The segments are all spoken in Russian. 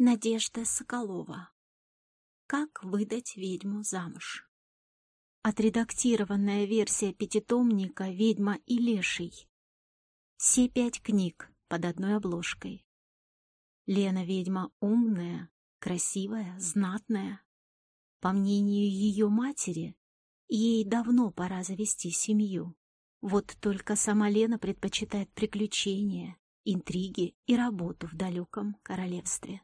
Надежда Соколова. Как выдать ведьму замуж? Отредактированная версия пятитомника «Ведьма и леший». Все пять книг под одной обложкой. Лена ведьма умная, красивая, знатная. По мнению ее матери, ей давно пора завести семью. Вот только сама Лена предпочитает приключения, интриги и работу в далеком королевстве.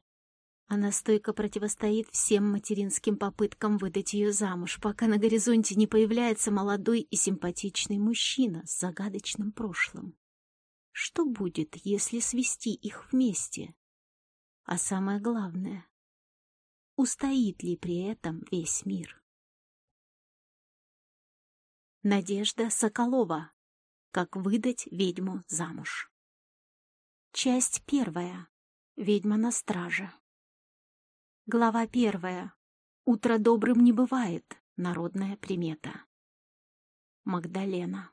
Она стойко противостоит всем материнским попыткам выдать ее замуж, пока на горизонте не появляется молодой и симпатичный мужчина с загадочным прошлым. Что будет, если свести их вместе? А самое главное, устоит ли при этом весь мир? Надежда Соколова. Как выдать ведьму замуж. Часть первая. Ведьма на страже. Глава первая. Утро добрым не бывает. Народная примета. Магдалена.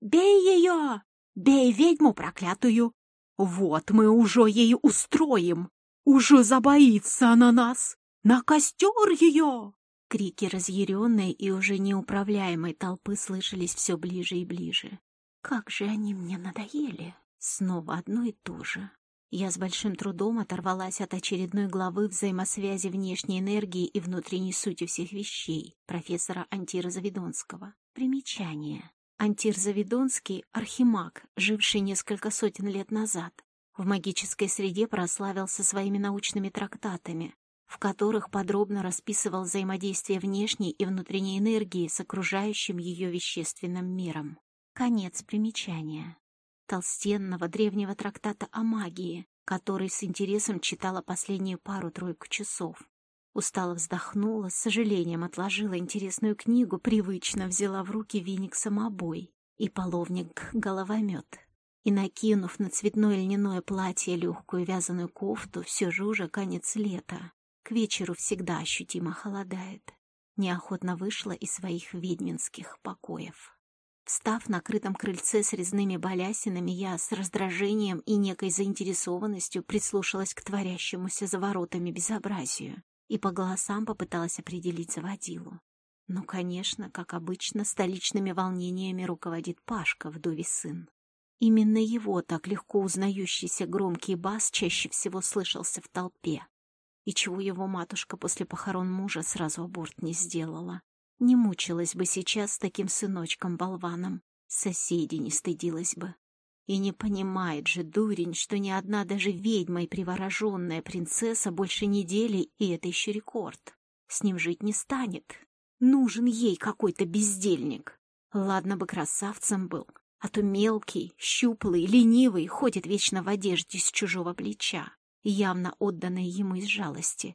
«Бей ее! Бей ведьму проклятую! Вот мы уже ей устроим! Уже забоится она нас! На костер ее!» Крики разъяренной и уже неуправляемой толпы слышались все ближе и ближе. «Как же они мне надоели!» Снова одно и то же. Я с большим трудом оторвалась от очередной главы взаимосвязи внешней энергии и внутренней сути всех вещей профессора Антира Завидонского. Примечание. Антир Завидонский – архимаг, живший несколько сотен лет назад. В магической среде прославился своими научными трактатами, в которых подробно расписывал взаимодействие внешней и внутренней энергии с окружающим ее вещественным миром. Конец примечания толстенного древнего трактата о магии, который с интересом читала последнюю пару-тройку часов. Устало вздохнула, с сожалением отложила интересную книгу, привычно взяла в руки веник самобой и половник-головомет. И, накинув на цветное льняное платье легкую вязаную кофту, все же уже конец лета. К вечеру всегда ощутимо холодает. Неохотно вышла из своих ведьминских покоев. Встав на крытом крыльце с резными балясинами, я с раздражением и некой заинтересованностью прислушалась к творящемуся за воротами безобразию и по голосам попыталась определить заводилу. Ну, конечно, как обычно, столичными волнениями руководит Пашка, вдове сын. Именно его так легко узнающийся громкий бас чаще всего слышался в толпе. И чего его матушка после похорон мужа сразу аборт не сделала. Не мучилась бы сейчас с таким сыночком-болваном, соседей не стыдилась бы. И не понимает же дурень, что ни одна даже ведьма и привороженная принцесса больше недели, и это еще рекорд. С ним жить не станет. Нужен ей какой-то бездельник. Ладно бы красавцем был, а то мелкий, щуплый, ленивый, ходит вечно в одежде с чужого плеча, явно отданной ему из жалости.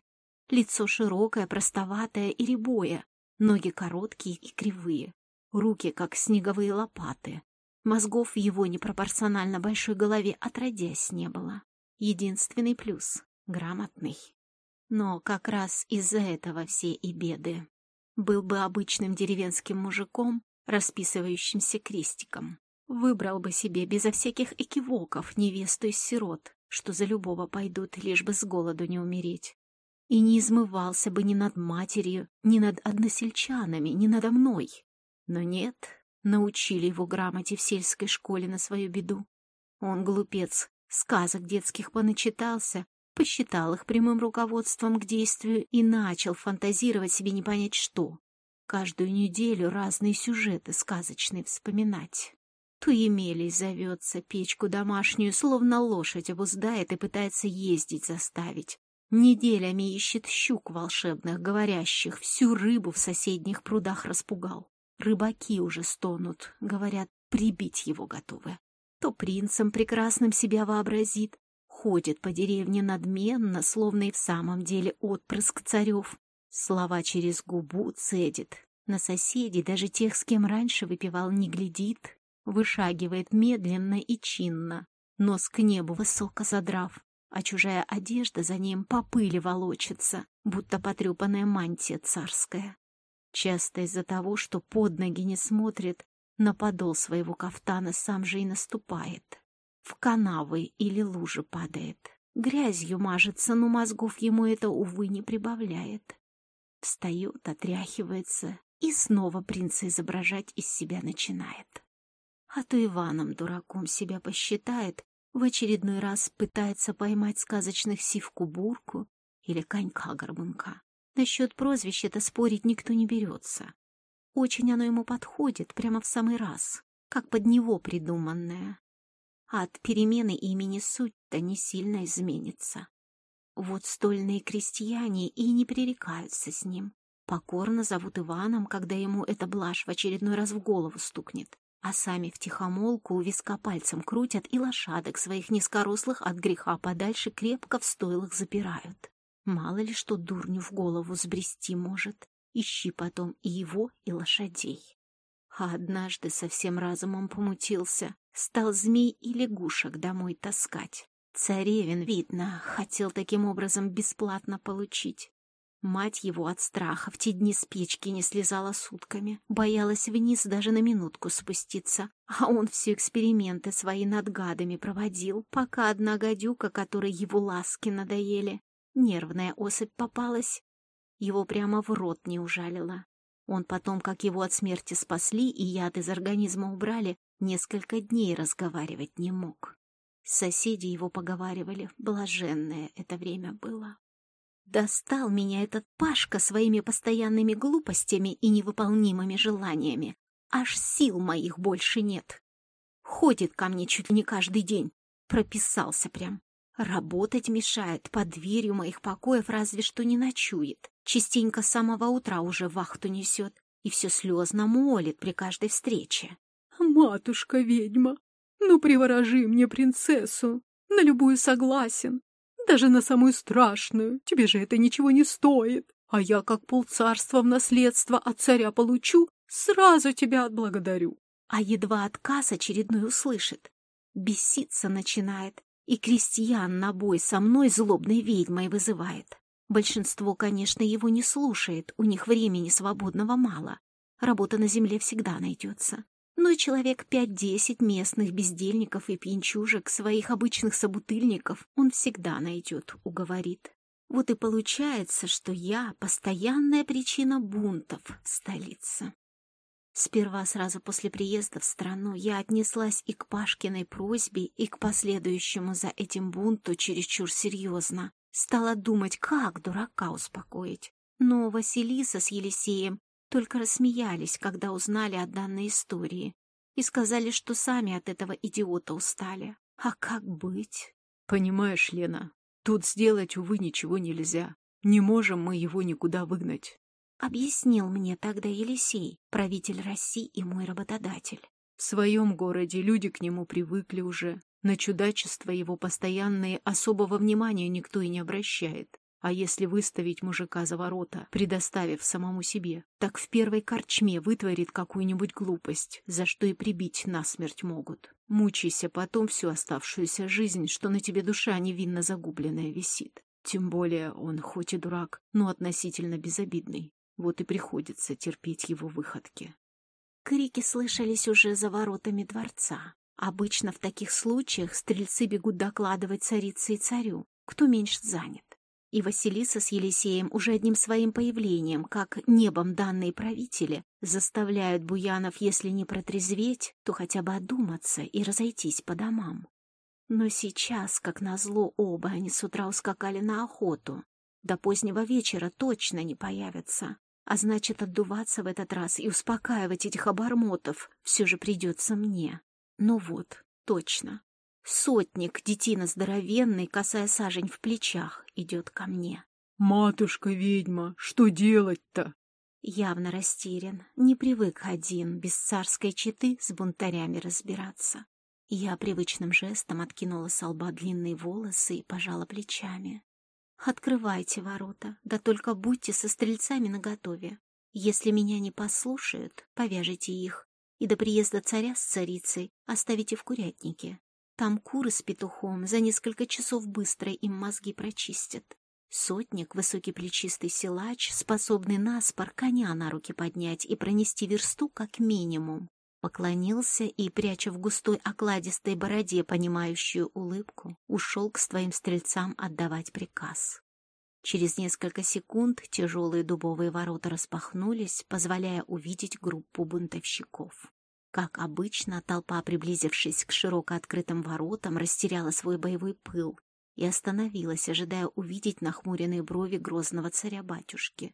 Лицо широкое, простоватое и рябое, Ноги короткие и кривые, руки как снеговые лопаты. Мозгов в его непропорционально большой голове отродясь не было. Единственный плюс — грамотный. Но как раз из-за этого все и беды. Был бы обычным деревенским мужиком, расписывающимся крестиком. Выбрал бы себе безо всяких экивоков невесту из сирот, что за любого пойдут, лишь бы с голоду не умереть и не измывался бы ни над матерью, ни над односельчанами, ни надо мной. Но нет, научили его грамоте в сельской школе на свою беду. Он, глупец, сказок детских поначитался, посчитал их прямым руководством к действию и начал фантазировать себе не понять что. Каждую неделю разные сюжеты сказочные вспоминать. То Емелей зовется, печку домашнюю, словно лошадь обуздает и пытается ездить заставить. Неделями ищет щук волшебных, говорящих, всю рыбу в соседних прудах распугал. Рыбаки уже стонут, говорят, прибить его готовы. То принцем прекрасным себя вообразит, ходит по деревне надменно, словно и в самом деле отпрыск царев. Слова через губу цедит, на соседей, даже тех, с кем раньше выпивал, не глядит, вышагивает медленно и чинно, нос к небу высоко задрав, а чужая одежда за ним по пыли волочится, будто потрепанная мантия царская. Часто из-за того, что под ноги не смотрит, на подол своего кафтана сам же и наступает. В канавы или лужи падает. Грязью мажется, но мозгов ему это, увы, не прибавляет. Встает, отряхивается и снова принца изображать из себя начинает. А то Иваном дураком себя посчитает, в очередной раз пытается поймать сказочных сивку-бурку или конька-горбунка. Насчет прозвища-то спорить никто не берется. Очень оно ему подходит, прямо в самый раз, как под него придуманное. А от перемены имени суть-то не сильно изменится. Вот стольные крестьяне и не пререкаются с ним. Покорно зовут Иваном, когда ему эта блажь в очередной раз в голову стукнет а сами втихомолку у виска пальцем крутят и лошадок своих низкорослых от греха подальше крепко в стойлах запирают. Мало ли что дурню в голову сбрести может. Ищи потом и его, и лошадей. А однажды совсем разумом помутился, стал змей и лягушек домой таскать. Царевин, видно, хотел таким образом бесплатно получить. Мать его от страха в те дни с печки не слезала сутками, боялась вниз даже на минутку спуститься, а он все эксперименты свои над гадами проводил, пока одна гадюка, которой его ласки надоели, нервная особь попалась, его прямо в рот не ужалила. Он потом, как его от смерти спасли и яд из организма убрали, несколько дней разговаривать не мог. Соседи его поговаривали, блаженное это время было. Достал меня этот Пашка своими постоянными глупостями и невыполнимыми желаниями. Аж сил моих больше нет. Ходит ко мне чуть ли не каждый день. Прописался прям. Работать мешает, под дверью моих покоев разве что не ночует. Частенько с самого утра уже вахту несет и все слезно молит при каждой встрече. «Матушка-ведьма, ну приворожи мне принцессу, на любую согласен, даже на самую страшную. Тебе же это ничего не стоит. А я, как полцарства в наследство от царя получу, сразу тебя отблагодарю. А едва отказ очередной услышит. Беситься начинает, и крестьян на бой со мной злобной ведьмой вызывает. Большинство, конечно, его не слушает, у них времени свободного мало. Работа на земле всегда найдется но ну и человек пять-десять местных бездельников и пьянчужек, своих обычных собутыльников, он всегда найдет, уговорит. Вот и получается, что я — постоянная причина бунтов в столице. Сперва, сразу после приезда в страну, я отнеслась и к Пашкиной просьбе, и к последующему за этим бунту чересчур серьезно. Стала думать, как дурака успокоить. Но Василиса с Елисеем только рассмеялись, когда узнали о данной истории, и сказали, что сами от этого идиота устали. А как быть? Понимаешь, Лена, тут сделать, увы, ничего нельзя. Не можем мы его никуда выгнать. Объяснил мне тогда Елисей, правитель России и мой работодатель. В своем городе люди к нему привыкли уже. На чудачество его постоянные особого внимания никто и не обращает. А если выставить мужика за ворота, предоставив самому себе, так в первой корчме вытворит какую-нибудь глупость, за что и прибить насмерть могут. Мучайся потом всю оставшуюся жизнь, что на тебе душа невинно загубленная висит. Тем более он хоть и дурак, но относительно безобидный. Вот и приходится терпеть его выходки. Крики слышались уже за воротами дворца. Обычно в таких случаях стрельцы бегут докладывать царице и царю, кто меньше занят. И Василиса с Елисеем уже одним своим появлением, как небом данные правители, заставляют буянов, если не протрезветь, то хотя бы одуматься и разойтись по домам. Но сейчас, как назло, оба они с утра ускакали на охоту. До позднего вечера точно не появятся. А значит, отдуваться в этот раз и успокаивать этих обормотов все же придется мне. Ну вот, точно, Сотник, детина здоровенный, касая сажень в плечах, идет ко мне. «Матушка-ведьма, что делать-то?» Явно растерян, не привык один, без царской четы с бунтарями разбираться. Я привычным жестом откинула с лба длинные волосы и пожала плечами. «Открывайте ворота, да только будьте со стрельцами наготове. Если меня не послушают, повяжите их и до приезда царя с царицей оставите в курятнике. Там куры с петухом за несколько часов быстро им мозги прочистят. Сотник, высокий плечистый силач, способный наспор коня на руки поднять и пронести версту как минимум. Поклонился и, пряча в густой окладистой бороде понимающую улыбку, ушел к своим стрельцам отдавать приказ. Через несколько секунд тяжелые дубовые ворота распахнулись, позволяя увидеть группу бунтовщиков. Как обычно, толпа, приблизившись к широко открытым воротам, растеряла свой боевой пыл и остановилась, ожидая увидеть нахмуренные брови грозного царя-батюшки.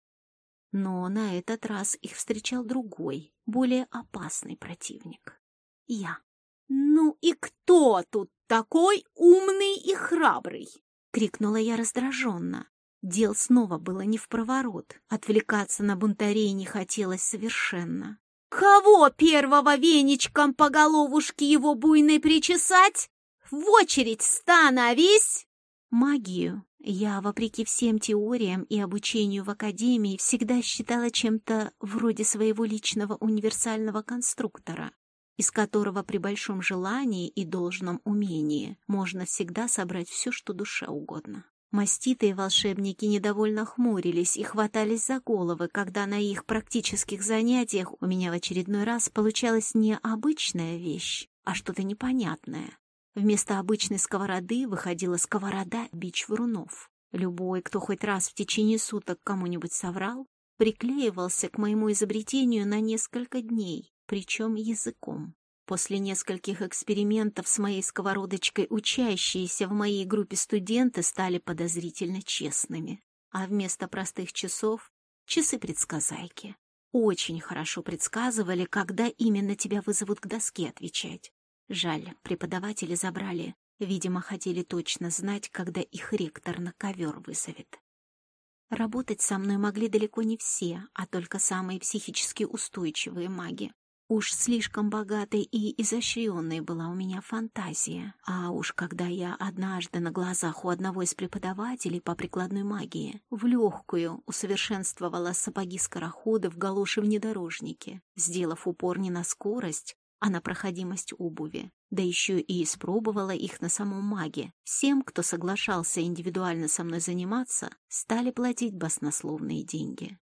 Но на этот раз их встречал другой, более опасный противник. Я. «Ну и кто тут такой умный и храбрый?» — крикнула я раздраженно. Дел снова было не в проворот. Отвлекаться на бунтарей не хотелось совершенно. «Кого первого веничком по головушке его буйной причесать? В очередь становись!» Магию я, вопреки всем теориям и обучению в академии, всегда считала чем-то вроде своего личного универсального конструктора, из которого при большом желании и должном умении можно всегда собрать все, что душа угодно. Маститые волшебники недовольно хмурились и хватались за головы, когда на их практических занятиях у меня в очередной раз получалась не обычная вещь, а что-то непонятное. Вместо обычной сковороды выходила сковорода бич врунов. Любой, кто хоть раз в течение суток кому-нибудь соврал, приклеивался к моему изобретению на несколько дней, причем языком. После нескольких экспериментов с моей сковородочкой учащиеся в моей группе студенты стали подозрительно честными. А вместо простых часов — часы-предсказайки. Очень хорошо предсказывали, когда именно тебя вызовут к доске отвечать. Жаль, преподаватели забрали. Видимо, хотели точно знать, когда их ректор на ковер вызовет. Работать со мной могли далеко не все, а только самые психически устойчивые маги. Уж слишком богатой и изощренной была у меня фантазия. А уж когда я однажды на глазах у одного из преподавателей по прикладной магии в легкую усовершенствовала сапоги скорохода в галоши внедорожнике, сделав упор не на скорость, а на проходимость обуви, да еще и испробовала их на самом маге. Всем, кто соглашался индивидуально со мной заниматься, стали платить баснословные деньги.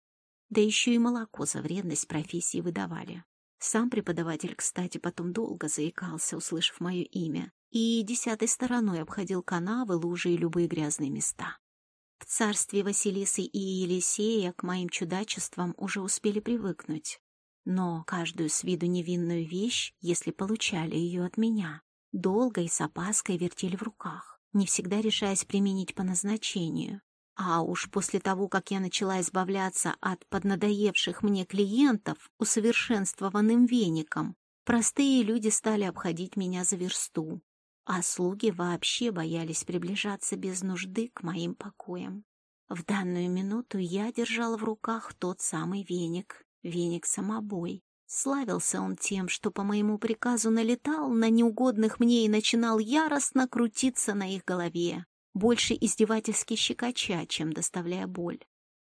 Да еще и молоко за вредность профессии выдавали. Сам преподаватель, кстати, потом долго заикался, услышав мое имя, и десятой стороной обходил канавы, лужи и любые грязные места. В царстве Василисы и Елисея к моим чудачествам уже успели привыкнуть. Но каждую с виду невинную вещь, если получали ее от меня, долго и с опаской вертели в руках, не всегда решаясь применить по назначению. А уж после того, как я начала избавляться от поднадоевших мне клиентов усовершенствованным веником, простые люди стали обходить меня за версту, а слуги вообще боялись приближаться без нужды к моим покоям. В данную минуту я держала в руках тот самый веник, Веник-самобой. Славился он тем, что по моему приказу налетал на неугодных мне и начинал яростно крутиться на их голове, больше издевательски щекоча, чем доставляя боль.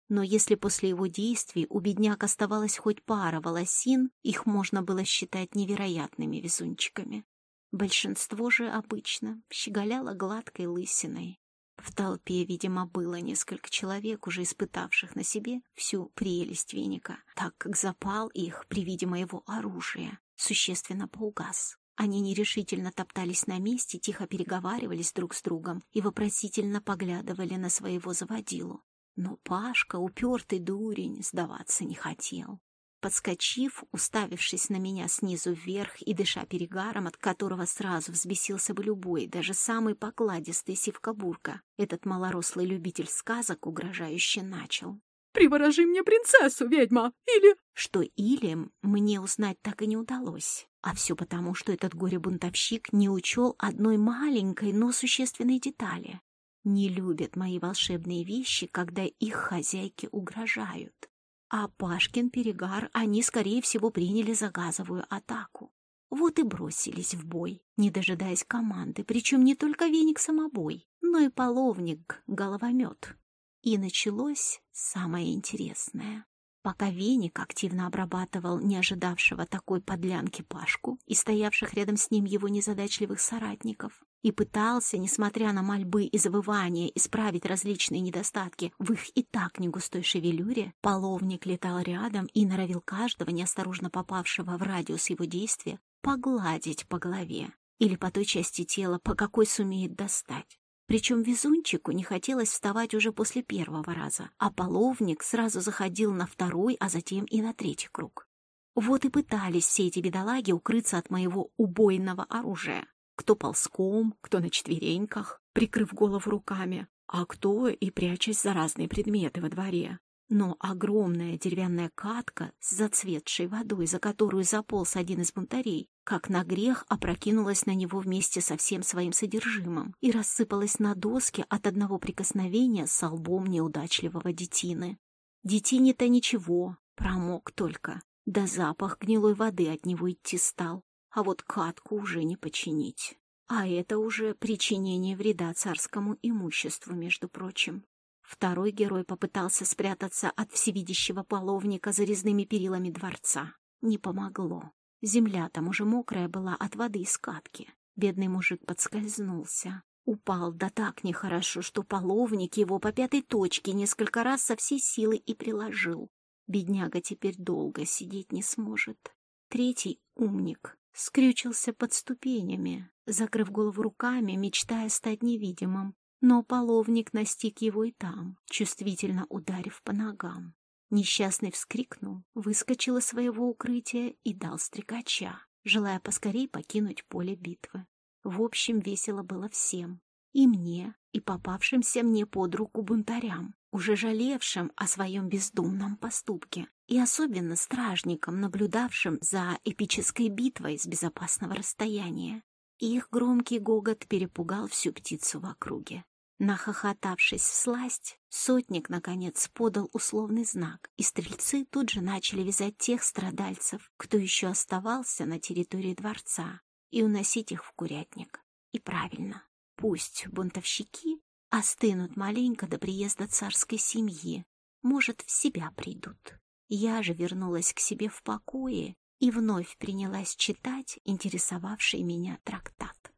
Но если после его действий у бедняк оставалась хоть пара волосин, их можно было считать невероятными везунчиками. Большинство же обычно щеголяло гладкой лысиной, в толпе, видимо, было несколько человек, уже испытавших на себе всю прелесть веника, так как запал их при виде моего оружия существенно поугас. Они нерешительно топтались на месте, тихо переговаривались друг с другом и вопросительно поглядывали на своего заводилу. Но Пашка, упертый дурень, сдаваться не хотел. Подскочив, уставившись на меня снизу вверх и дыша перегаром, от которого сразу взбесился бы любой, даже самый покладистый сивкобурка, этот малорослый любитель сказок угрожающе начал. «Приворожи мне принцессу, ведьма! Или...» Что «или» мне узнать так и не удалось. А все потому, что этот горе-бунтовщик не учел одной маленькой, но существенной детали. Не любят мои волшебные вещи, когда их хозяйки угрожают. А Пашкин перегар они, скорее всего, приняли за газовую атаку. Вот и бросились в бой, не дожидаясь команды, причем не только веник-самобой, но и половник-головомет. И началось самое интересное. Пока веник активно обрабатывал не ожидавшего такой подлянки Пашку и стоявших рядом с ним его незадачливых соратников, и пытался, несмотря на мольбы и завывания, исправить различные недостатки в их и так негустой шевелюре, половник летал рядом и норовил каждого, неосторожно попавшего в радиус его действия, погладить по голове или по той части тела, по какой сумеет достать. Причем везунчику не хотелось вставать уже после первого раза, а половник сразу заходил на второй, а затем и на третий круг. Вот и пытались все эти бедолаги укрыться от моего убойного оружия. Кто ползком, кто на четвереньках, прикрыв голову руками, а кто и прячась за разные предметы во дворе. Но огромная деревянная катка с зацветшей водой, за которую заполз один из бунтарей, как на грех опрокинулась на него вместе со всем своим содержимым и рассыпалась на доски от одного прикосновения с лбом неудачливого детины. Детине-то ничего, промок только, да запах гнилой воды от него идти стал, а вот катку уже не починить. А это уже причинение вреда царскому имуществу, между прочим. Второй герой попытался спрятаться от всевидящего половника за резными перилами дворца. Не помогло. Земля там уже мокрая была от воды из катки. Бедный мужик подскользнулся. Упал да так нехорошо, что половник его по пятой точке несколько раз со всей силы и приложил. Бедняга теперь долго сидеть не сможет. Третий умник скрючился под ступенями, закрыв голову руками, мечтая стать невидимым. Но половник настиг его и там, чувствительно ударив по ногам. Несчастный вскрикнул, выскочил из своего укрытия и дал стрекача, желая поскорей покинуть поле битвы. В общем, весело было всем. И мне, и попавшимся мне под руку бунтарям, уже жалевшим о своем бездумном поступке, и особенно стражникам, наблюдавшим за эпической битвой с безопасного расстояния. Их громкий гогот перепугал всю птицу в округе. Нахохотавшись в сласть, сотник, наконец, подал условный знак, и стрельцы тут же начали вязать тех страдальцев, кто еще оставался на территории дворца, и уносить их в курятник. И правильно, пусть бунтовщики остынут маленько до приезда царской семьи, может, в себя придут. Я же вернулась к себе в покое и вновь принялась читать интересовавший меня трактат.